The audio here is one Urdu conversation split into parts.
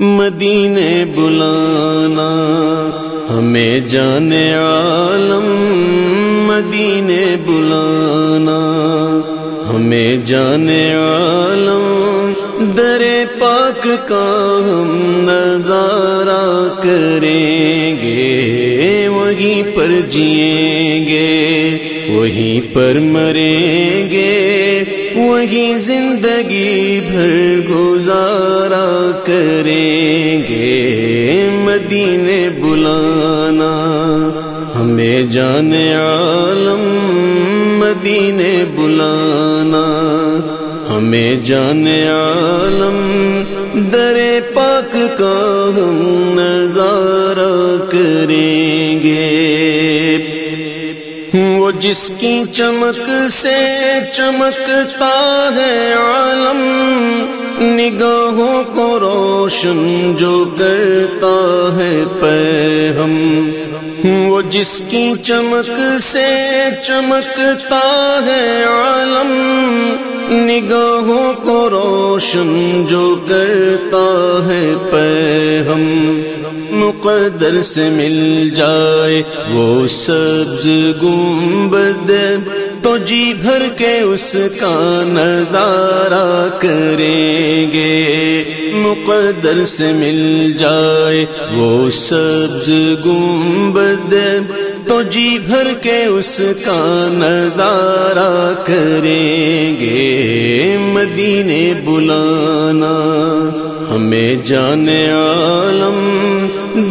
مدینے بلانا، ہمیں جانے عالم مدینے بلانا، ہمیں جانے عالم در پاک کا ہم نظارہ کریں گے، وہیں پر جئیں گے، وہیں پر مریں گے وہیں زندگی بھر گزارا کریں گے۔ مدینے بلانا، ہمیں جانے عالم مدینے بلانا۔ ہمیں جانے عالم در پاک کا ہم نظارہ کریں گے۔ وہ جس کی چمک سے چمکتا ہے عالم۔ نگاہوں کو روشن جو کرتا ہے پہ ہم وہ جس کی چمک سے چمکتا ہے عالم۔ نگاہوں کو روشن جو کرتا ہے پہ ہم مقدر سے مل جائے وہ سبز گنبد تو جی بھر کے اس کا نظارہ کریں گے۔ مقدر سے مل جائے وہ سبز گنبد تو جی بھر کے اس کا نظارہ کریں گے۔ مدینے بلانا ہمیں جانے عالم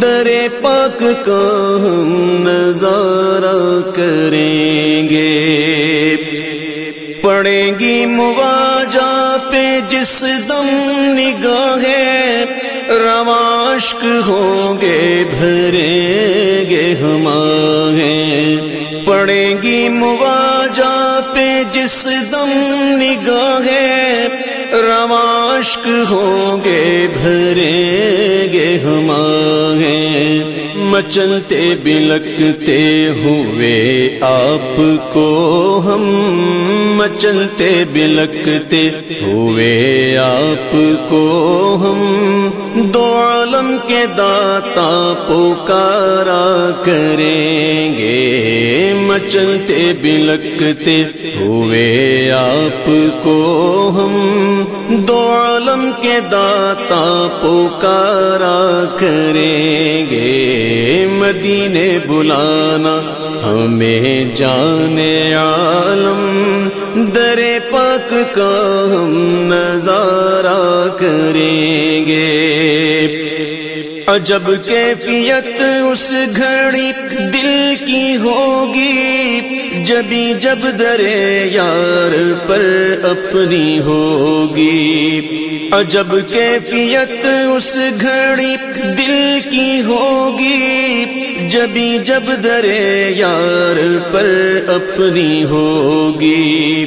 در پاک کا ہم نظارہ کریں گے۔ پڑیں گی مواجہ پہ جس دم نگاہیں رواشک ہوں گے، بھریں گے ہمارے پڑیں گی مواجہ پہ جس دم نگاہیں اشک ہوں گے بھریں گے ہمارے۔ مچلتے، بلکتے ہوئے آپ کو ہم۔ مچلتے، بلکتے ہوئے آپ کو ہم۔ دو عالم کے داتا پکارا کریں گے۔ مچلتے بلکتے ہوئے آپ کو ہم۔ دو عالم کے داتا پکارا کریں گے۔ مدینے بلانا ہمیں جانے عالم۔ در پاک کا ہم نظارہ کریں گے۔ عجب کیفیت اس گھڑی دل کی ہوگی جبھی جب درے یار پر اپنی ہوگی۔ عجب کیفیت اس گھڑی دل کی ہوگی جبھی جب درے یار پر اپنی ہوگی۔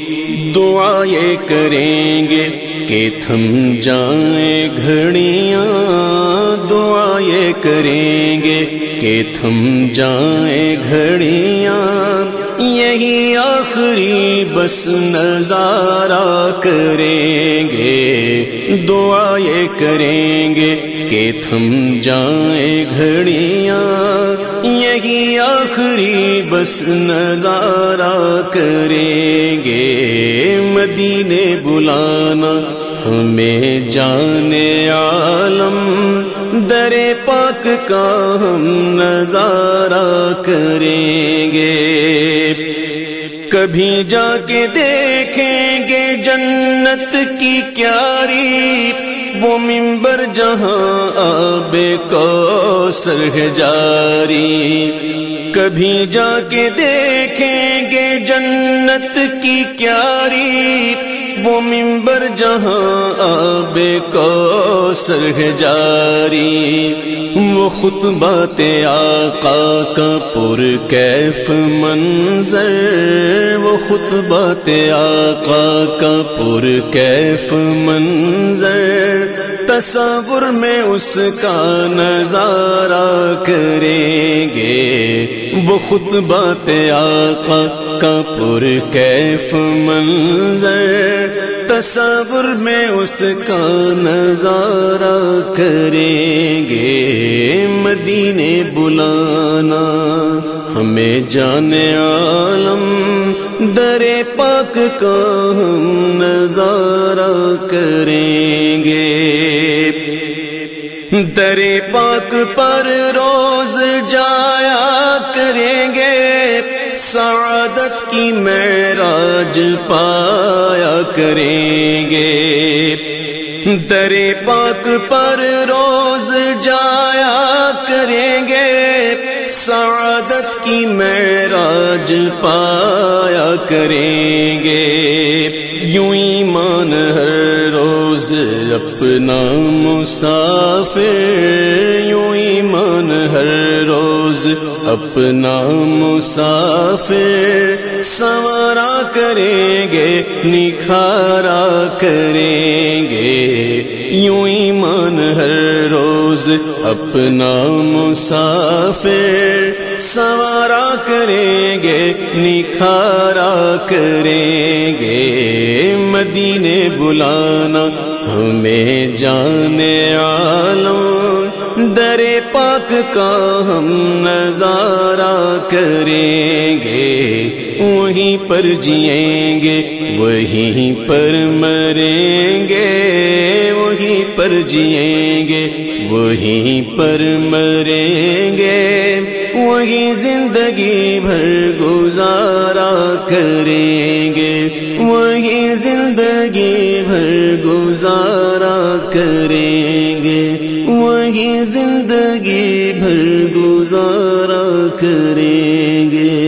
دعائیں کریں گے کہ تھم جائیں گھڑیاں کریں گے کہ تھم جائیں گھڑیاں، یہی آخری بس نظارہ کریں گے، دعائیں کریں گے کہ تھم جائیں گھڑیاں، یہی آخری بس نظارہ کریں گے۔ مدینے بلانا ہمیں جانے عالم در پاک کا ہم نظارہ کریں گے۔ کبھی جا کے دیکھیں گے جنت کی کیاری۔ وہ ممبر جہاں آب کو سرح جاری۔ کبھی جا کے دیکھیں گے جنت کی کیاری۔ وہ ممبر جہاں آب کو سرح جاری، وہ خطبات آقا کا پر کیف منظر، وہ خطبات آقا کا پر کیف منظر۔ تصور میں اس کا نظارہ کریں گے وہ خطبات آقا کا پر کیف منظر تصور میں اس کا نظارہ کریں گے۔ مدینے بلانا، ہمیں جانے عالم، در پاک کا ہم نظارہ کریں گے۔ در پاک پر روز جایا کریں گے۔ سعادت کی معراج پایا کریں گے۔ در پاک پر روز جایا کریں گے۔ سعادت کی معراج پایا کریں گے۔ یوں ایمان ہر روز اپنا مسافر، یوں ایمان ہر روز اپنا مسافر۔ سوارا کریں گے، نکھارا کریں گے۔ یوں ایمان ہر روز روز اپنا مسافر سوارا کریں گے، نکھارا کریں گے۔ مدینے بلانا ہمیں جانے عالم، در پاک کا ہم نظارہ کریں گے۔ وہیں پر جئیں گے، وہیں پر مریں گے۔ وہیں پر جئیں گے وہیں پر مریں گے وہی زندگی بھر گزارا کریں گے۔ وہی زندگی بھر گزارا کریں گے۔ وہی زندگی بھر گزارا کریں گے۔